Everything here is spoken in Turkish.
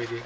Peki.